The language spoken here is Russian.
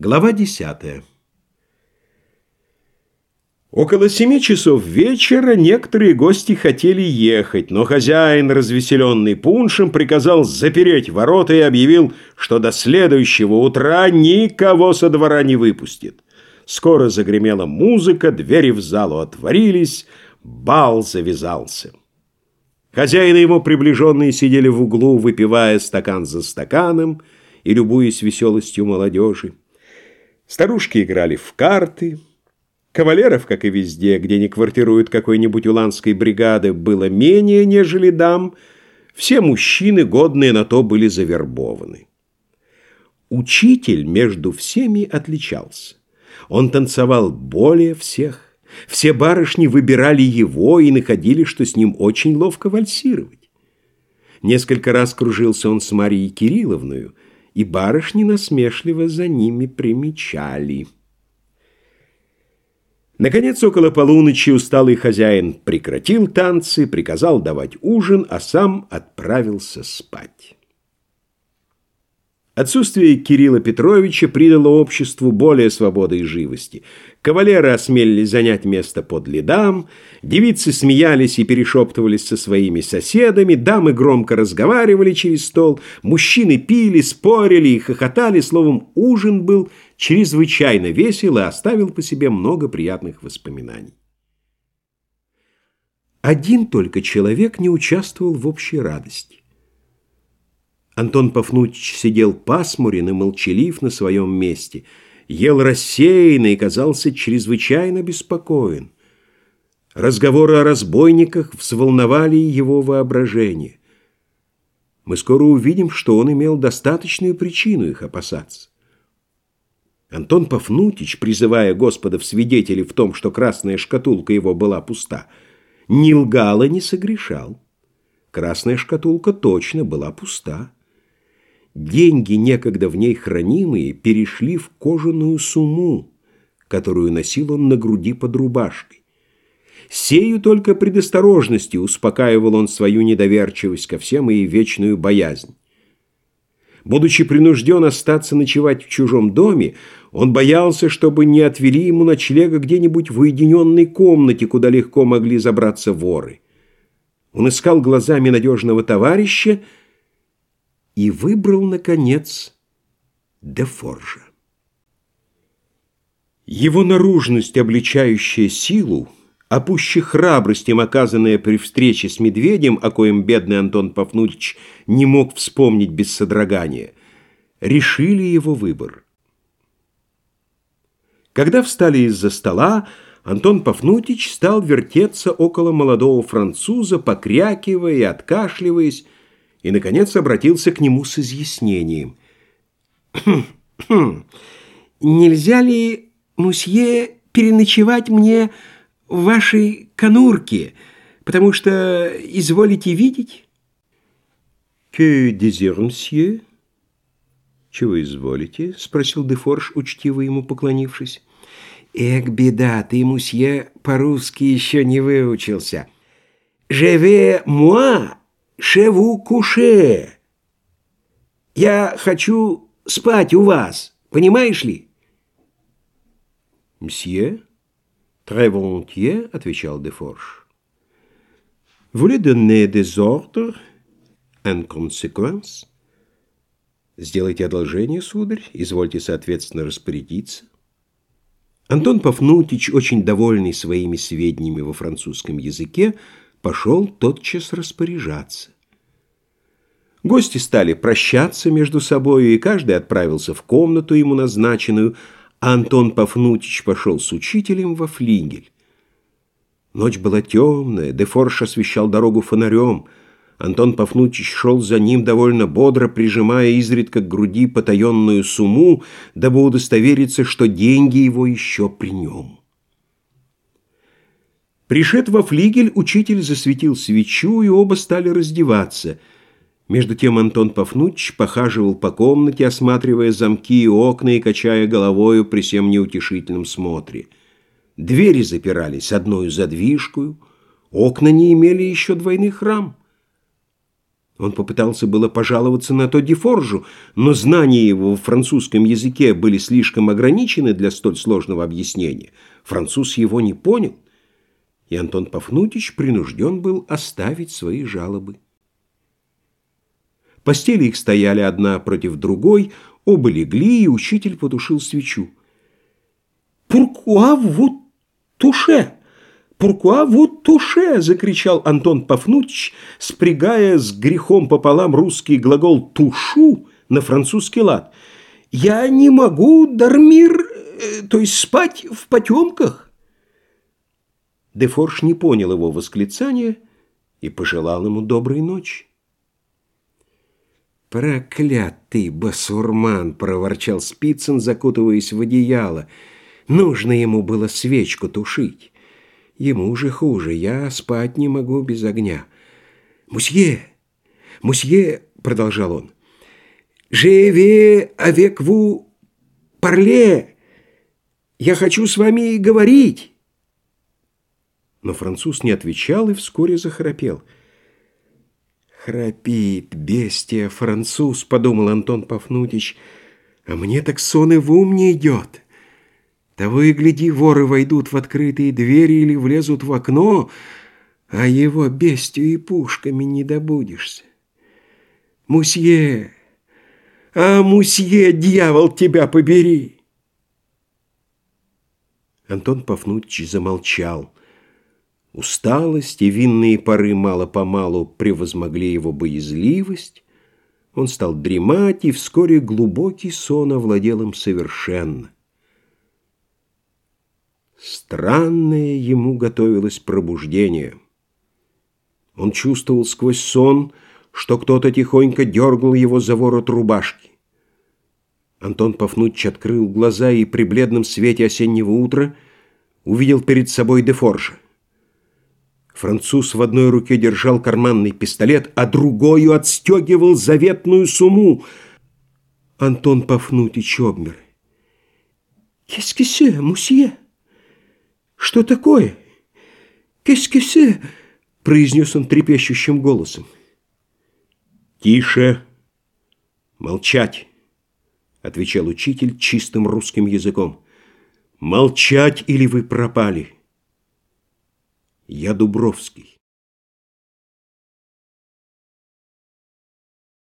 Глава десятая. Около семи часов вечера некоторые гости хотели ехать, но хозяин, развеселенный пуншем, приказал запереть ворота и объявил, что до следующего утра никого со двора не выпустит. Скоро загремела музыка, двери в залу отворились, бал завязался. Хозяин и его приближенные сидели в углу, выпивая стакан за стаканом и любуясь веселостью молодежи. Старушки играли в карты. Кавалеров, как и везде, где не квартируют какой-нибудь уланской бригады, было менее, нежели дам. Все мужчины, годные на то, были завербованы. Учитель между всеми отличался. Он танцевал более всех. Все барышни выбирали его и находили, что с ним очень ловко вальсировать. Несколько раз кружился он с Марией Кирилловной, и барышни насмешливо за ними примечали. Наконец, около полуночи усталый хозяин прекратил танцы, приказал давать ужин, а сам отправился спать. Отсутствие Кирилла Петровича придало обществу более свободы и живости. Кавалеры осмелились занять место под ледам, девицы смеялись и перешептывались со своими соседами, дамы громко разговаривали через стол, мужчины пили, спорили и хохотали, словом, ужин был чрезвычайно весел и оставил по себе много приятных воспоминаний. Один только человек не участвовал в общей радости. Антон Пафнутич сидел пасмурен и молчалив на своем месте, ел рассеянно и казался чрезвычайно беспокоен. Разговоры о разбойниках взволновали его воображение. Мы скоро увидим, что он имел достаточную причину их опасаться. Антон Пафнутич, призывая Господа в свидетели в том, что красная шкатулка его была пуста, ни лгал и не согрешал. Красная шкатулка точно была пуста. Деньги, некогда в ней хранимые, перешли в кожаную сумму, которую носил он на груди под рубашкой. Сею только предосторожностью успокаивал он свою недоверчивость ко всем и вечную боязнь. Будучи принужден остаться ночевать в чужом доме, он боялся, чтобы не отвели ему ночлега где-нибудь в уединенной комнате, куда легко могли забраться воры. Он искал глазами надежного товарища, и выбрал, наконец, Дефоржа. Его наружность, обличающая силу, а пуще храбростью, оказанная при встрече с медведем, о коем бедный Антон Пафнутич не мог вспомнить без содрогания, решили его выбор. Когда встали из-за стола, Антон Пафнутич стал вертеться около молодого француза, покрякивая и откашливаясь, и, наконец, обратился к нему с изъяснением. «Нельзя ли, мусье, переночевать мне в вашей конурке, потому что изволите видеть?» «Que désire, monsieur?» «Чего изволите?» — спросил Дефорж, учтиво ему поклонившись. «Эх, беда, ты, мусье, по-русски еще не выучился. «Je vais, moi, шеву куше. Я хочу спать у вас, понимаешь ли? Мсье, très volontiers, отвечал Дефорж. Voulez donner des ordres en? Сделайте одолжение, сударь, извольте, соответственно, распорядиться. Антон Пафнутич, очень довольный своими сведениями во французском языке, пошел тотчас распоряжаться. Гости стали прощаться между собою, и каждый отправился в комнату ему назначенную, а Антон Пафнутич пошел с учителем во флигель. Ночь была темная, Дефорш освещал дорогу фонарем. Антон Пафнутич шел за ним довольно бодро, прижимая изредка к груди потаенную сумму, дабы удостовериться, что деньги его еще при нем. Пришед во флигель, учитель засветил свечу, и оба стали раздеваться. Между тем Антон Пафнутич похаживал по комнате, осматривая замки и окна и качая головою при всем неутешительном смотре. Двери запирались одной задвижкою, окна не имели еще двойных рам. Он попытался было пожаловаться на то Дефоржу, но знания его в французском языке были слишком ограничены для столь сложного объяснения. Француз его не понял, и Антон Пафнутич принужден был оставить свои жалобы. Постели их стояли одна против другой, оба легли, и учитель потушил свечу. «Пуркуа вот туше!» «Пуркуа вот туше!» – закричал Антон Пафнутич, спрягая с грехом пополам русский глагол «тушу» на французский лад. «Я не могу, дармир, э, то есть спать в потемках!» Дефорж не понял его восклицания и пожелал ему доброй ночи. «Проклятый басурман!» – проворчал Спицын, закутываясь в одеяло. «Нужно ему было свечку тушить». Ему же хуже, я спать не могу без огня. «Мусье! Мусье!» — продолжал он. «Живе vous parler! Я хочу с вами говорить!» Но француз не отвечал и вскоре захрапел. «Храпит, бестия, француз!» — подумал Антон Пафнутич. «А мне так сон и в ум не идет!» Того и гляди, воры войдут в открытые двери или влезут в окно, а его бестью и пушками не добудешься. Мусье, а мусье, дьявол, тебя побери!» Антон Пафнутич замолчал. Усталость и винные поры мало-помалу превозмогли его боязливость. Он стал дремать, и вскоре глубокий сон овладел им совершенно. Странное ему готовилось пробуждение. Он чувствовал сквозь сон, что кто-то тихонько дергал его за ворот рубашки. Антон Пафнутч открыл глаза и при бледном свете осеннего утра увидел перед собой Дефоржа. Француз в одной руке держал карманный пистолет, а другую отстегивал заветную сумму. Антон Пафнутич обмер. «Qu'est-ce que c'est, мусье?» «Что такое?» «Qu'est-ce произнес он трепещущим голосом. «Тише! Молчать!» — отвечал учитель чистым русским языком. «Молчать, или вы пропали!» «Я Дубровский.